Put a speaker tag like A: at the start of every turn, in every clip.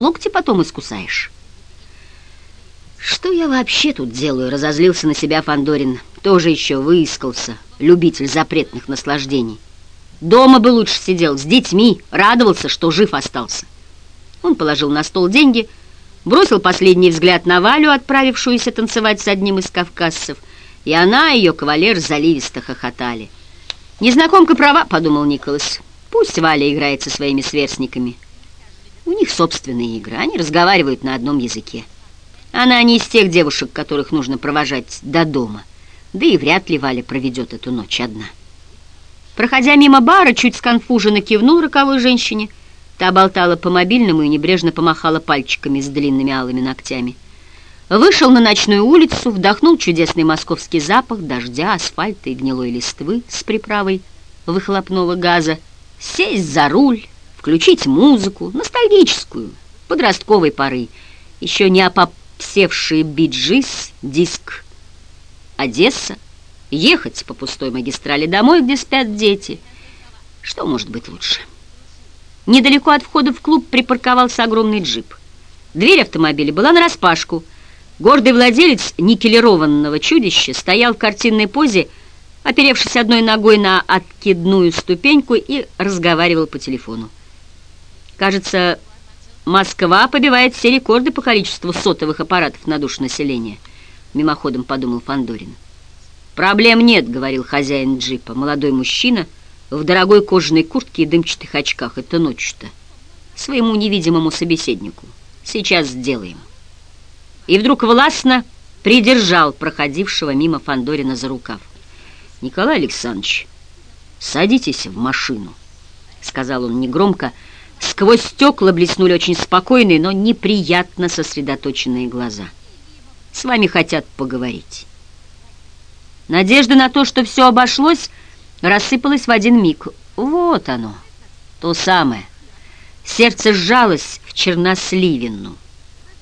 A: локти потом искусаешь. Что я вообще тут делаю? Разозлился на себя Фандорин. Тоже еще выискался, любитель запретных наслаждений. Дома бы лучше сидел, с детьми, радовался, что жив остался. Он положил на стол деньги, бросил последний взгляд на Валю, отправившуюся танцевать с одним из кавказцев, и она и ее кавалер заливисто хохотали. «Незнакомка права», — подумал Николас. «Пусть Валя играет со своими сверстниками. У них собственная игра, они разговаривают на одном языке. Она не из тех девушек, которых нужно провожать до дома, да и вряд ли Валя проведет эту ночь одна». Проходя мимо бара, чуть сконфуженно кивнул роковой женщине. Та болтала по мобильному и небрежно помахала пальчиками с длинными алыми ногтями. Вышел на ночную улицу, вдохнул чудесный московский запах дождя, асфальта и гнилой листвы с приправой выхлопного газа, сесть за руль, включить музыку, ностальгическую, подростковой поры, еще не опопсевшие биджис, диск «Одесса», ехать по пустой магистрали домой, где спят дети. Что может быть лучше? Недалеко от входа в клуб припарковался огромный джип. Дверь автомобиля была нараспашку. Гордый владелец никелированного чудища стоял в картинной позе, оперевшись одной ногой на откидную ступеньку и разговаривал по телефону. Кажется, Москва побивает все рекорды по количеству сотовых аппаратов на душу населения, мимоходом подумал Фандорин. «Проблем нет», — говорил хозяин джипа, молодой мужчина в дорогой кожаной куртке и дымчатых очках. Это ночью-то. Своему невидимому собеседнику. Сейчас сделаем. И вдруг властно придержал проходившего мимо Фандорина за рукав. «Николай Александрович, садитесь в машину», — сказал он негромко. Сквозь стекла блеснули очень спокойные, но неприятно сосредоточенные глаза. «С вами хотят поговорить». Надежда на то, что все обошлось, рассыпалась в один миг. Вот оно, то самое. Сердце сжалось в черносливину.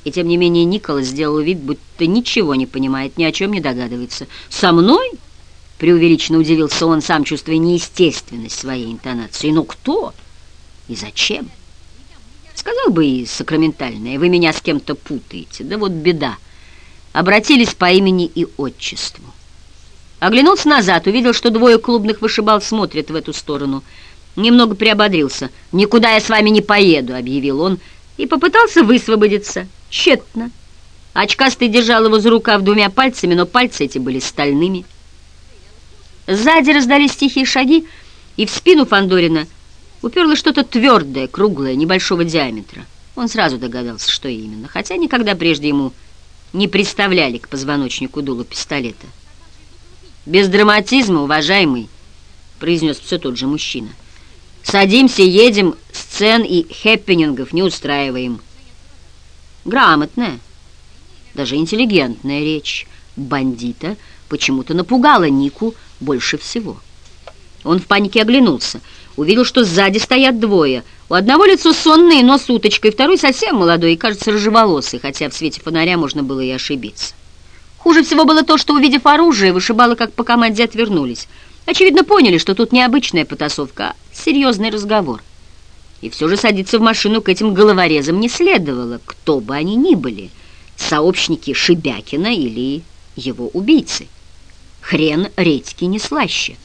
A: И тем не менее Никола сделал вид, будто ничего не понимает, ни о чем не догадывается. «Со мной?» — преувеличенно удивился он, сам чувствуя неестественность своей интонации. «Ну кто? И зачем?» Сказал бы и сакраментальное, вы меня с кем-то путаете. Да вот беда. Обратились по имени и отчеству. Оглянулся назад, увидел, что двое клубных вышибал смотрят в эту сторону. Немного приободрился. «Никуда я с вами не поеду», — объявил он, и попытался высвободиться. Тщетно. Очкастый держал его за рукав двумя пальцами, но пальцы эти были стальными. Сзади раздались тихие шаги, и в спину Фандорина уперло что-то твердое, круглое, небольшого диаметра. Он сразу догадался, что именно, хотя никогда прежде ему не представляли к позвоночнику дуло пистолета. «Без драматизма, уважаемый», — произнес все тот же мужчина. «Садимся, едем, сцен и хэппинингов не устраиваем». Грамотная, даже интеллигентная речь бандита почему-то напугала Нику больше всего. Он в панике оглянулся, увидел, что сзади стоят двое. У одного лицо сонное, но с уточкой, второй совсем молодой и, кажется, рыжеволосый, хотя в свете фонаря можно было и ошибиться. Хуже всего было то, что, увидев оружие, вышибалы как по команде отвернулись. Очевидно, поняли, что тут не обычная потасовка, а серьезный разговор. И все же садиться в машину к этим головорезам не следовало, кто бы они ни были, сообщники Шибякина или его убийцы. Хрен редьки не слаще.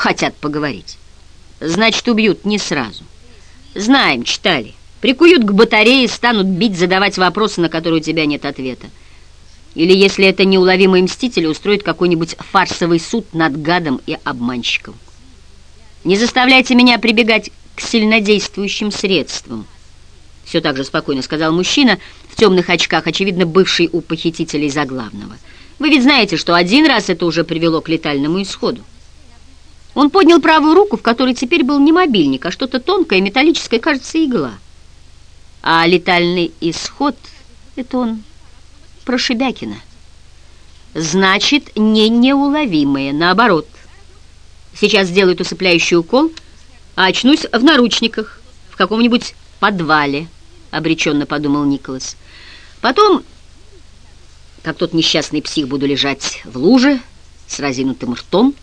A: Хотят поговорить. Значит, убьют не сразу. Знаем, читали. Прикуют к батарее, станут бить, задавать вопросы, на которые у тебя нет ответа. Или, если это неуловимые мстители, устроит какой-нибудь фарсовый суд над гадом и обманщиком. Не заставляйте меня прибегать к сильнодействующим средствам. Все так же спокойно сказал мужчина в темных очках, очевидно, бывший у похитителей заглавного. Вы ведь знаете, что один раз это уже привело к летальному исходу. Он поднял правую руку, в которой теперь был не мобильник, а что-то тонкое, металлическое, кажется, игла. А летальный исход — это он про Шебякина. Значит, не неуловимые, наоборот. Сейчас сделают усыпляющий укол, а очнусь в наручниках, в каком-нибудь подвале, обреченно подумал Николас. Потом, как тот несчастный псих, буду лежать в луже с разинутым ртом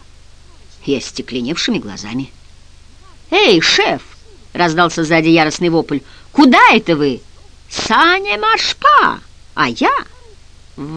A: и остекленевшими глазами. «Эй, шеф!» — раздался сзади яростный вопль. «Куда это вы?» Саня Машпа, а я